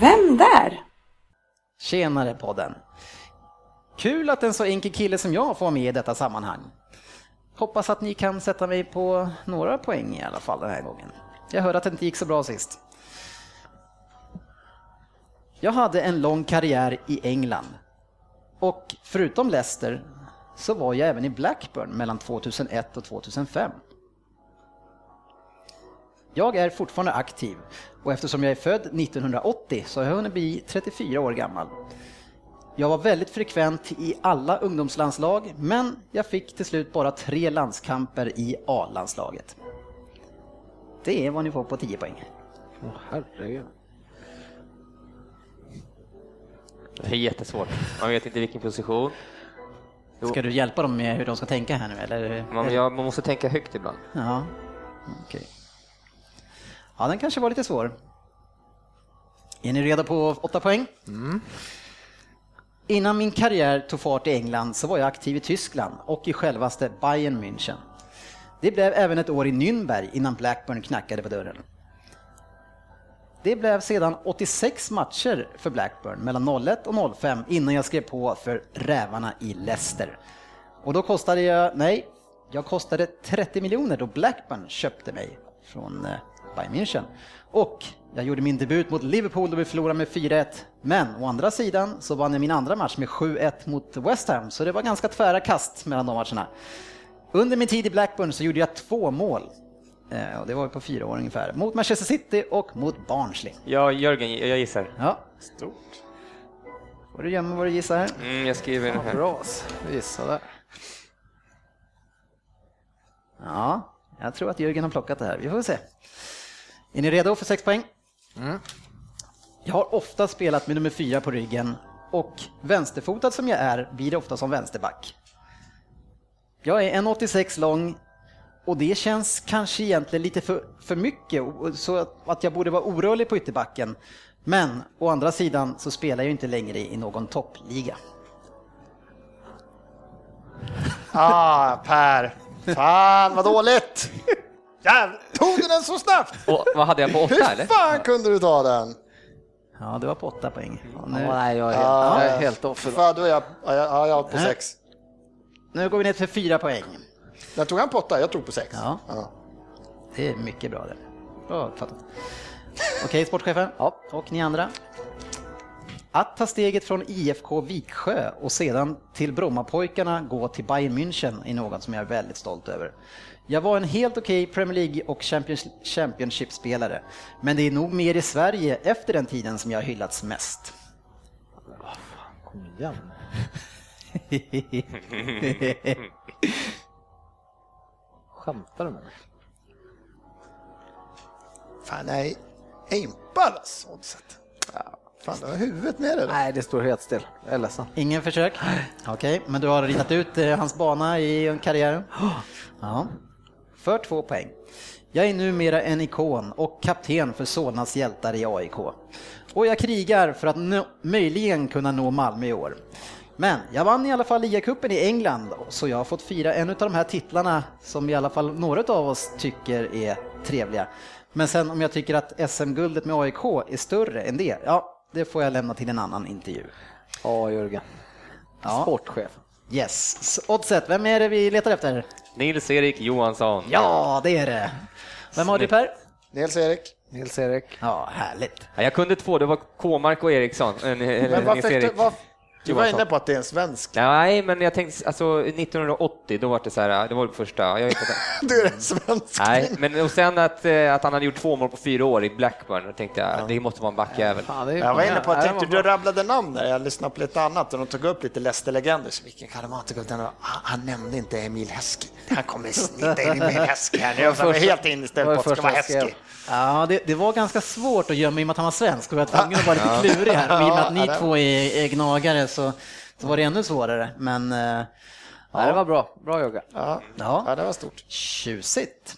Vem där? Tjenare podden! Kul att en så enkel kille som jag får vara med i detta sammanhang. Hoppas att ni kan sätta mig på några poäng i alla fall den här gången. Jag hörde att det inte gick så bra sist. Jag hade en lång karriär i England och förutom Leicester så var jag även i Blackburn mellan 2001 och 2005. Jag är fortfarande aktiv och eftersom jag är född 1980 så har jag hunnit bli 34 år gammal. Jag var väldigt frekvent i alla ungdomslandslag men jag fick till slut bara tre landskamper i A-landslaget. Det är vad ni får på 10 poäng. Åh, herregud. Det är jättesvårt. Man vet inte vilken position. Jo. Ska du hjälpa dem med hur de ska tänka här nu eller? Man, ja, man måste tänka högt ibland. Ja, okej. Ja, den kanske var lite svår. Är ni redo på åtta poäng? Innan min karriär tog fart i England så var jag aktiv i Tyskland och i självaste Bayern München. Det blev även ett år i Nürnberg innan Blackburn knackade på dörren. Det blev sedan 86 matcher för Blackburn mellan 01 och 05 innan jag skrev på för Rävarna i Leicester. Och då kostade jag, nej, jag kostade 30 miljoner då Blackburn köpte mig från eh, Bayern München. Och jag gjorde min debut mot Liverpool då vi förlorade med 4-1. Men å andra sidan så vann jag min andra match med 7-1 mot West Ham, så det var ganska tvära kast mellan de matcherna. Under min tid i Blackburn så gjorde jag två mål. Eh, Och det var på fyra år ungefär. Mot Manchester City och mot Barnsley. Ja, Jörgen, jag gissar. Ja, Stort. får du gömma vad du gissar här. Mm, jag skriver den här. Bra, gissa där. Ja, jag tror att Jörgen har plockat det här. Vi får se. Är ni redo för sex poäng? Jag har ofta spelat med nummer fyra på ryggen och vänsterfotad som jag är blir det ofta som vänsterback. Jag är 1,86 lång och det känns kanske egentligen lite för, för mycket så att- att jag borde vara orörlig på ytterbacken. Men å andra sidan så spelar jag inte längre i någon toppliga. Ah, Per. Fan vad dåligt! Jävlar, tog du den så snabbt? Och, vad hade jag på åtta Hur eller? fan kunde du ta den? Ja, det var på åtta poäng. Ja, Ja, nu, nej, jag är, Ja. jag är helt off. Fan, då är jag, ja, jag, jag är på Nej. sex. nu går vi ner till fyra poäng. Jag tog han på åtta, jag tog på sex. Ja. Det är mycket bra det. Bra uppfattat. Okej, sportchefen. Ja. Och ni andra. Att ta steget från IFK Viksjö och sedan till Brommapojkarna gå till Bayern München är något som jag är väldigt stolt över. Jag var en helt okej Premier League och Champions- Championship-spelare, men det är nog mer i Sverige efter den tiden som jag har hyllats mest. Kom igen. Skämtar du med mig? Fan. Jag är impad alltså, oddset. Fan, du har huvudet med dig. Nej, det står helt still. Jag är ledsen. Ingen försök? Okej, men du har ritat ut eh, hans bana i karriären? Ja. För två poäng. Jag är numera en ikon och kapten för Solnas hjältar i AIK. Och jag krigar för att nå, möjligen kunna nå Malmö i år. Men jag vann i alla fall ligacupen i England, så jag har fått fira en av de här titlarna som i alla fall några av oss tycker är trevliga. Men sen om jag tycker att SM-guldet med AIK är större än det, ja, det får jag lämna till en annan intervju. Ja, Jörgen. Ja. Sportchef. Yes. Oddset, vem är det vi letar efter? Nils-Erik Johansson. Ja, det är det. Vem har du Per? Nils-Erik. Nils-Erik. Ja, härligt. Ja, jag kunde två, det var Kåmark och Eriksson. Eller Men du, Nils-Erik. vad, du var inne på att det är en svensk. Nej, men jag tänkte, alltså 1980, då var det så här, det var det första. Jag vet inte. Du är en svensk. Nej, men och sen att, eh, att han hade gjort två mål på fyra år i Blackburn, då tänkte jag, det måste vara en backjävel. Är Jag var inne på att tänkte, du rabblade namn där, jag lyssnade på lite annat och de tog upp lite Leicester-legender. Så Vilken kan det vara? Och- Han, han nämnde inte Emil Heskey. Han kommer snita in Emil Heskey här nu. Jag var helt inställd på att det ska vara skrev. Ja, det, det var ganska svårt att gömma i och med att han var svensk och jag var tvungen att vara lite klurig här. Och I och med att ni Ja, två är, är gnagare så, så var det ännu svårare. Men eh, Nej, det var bra. Bra. Ja. ja, ja, det var stort. tjusigt.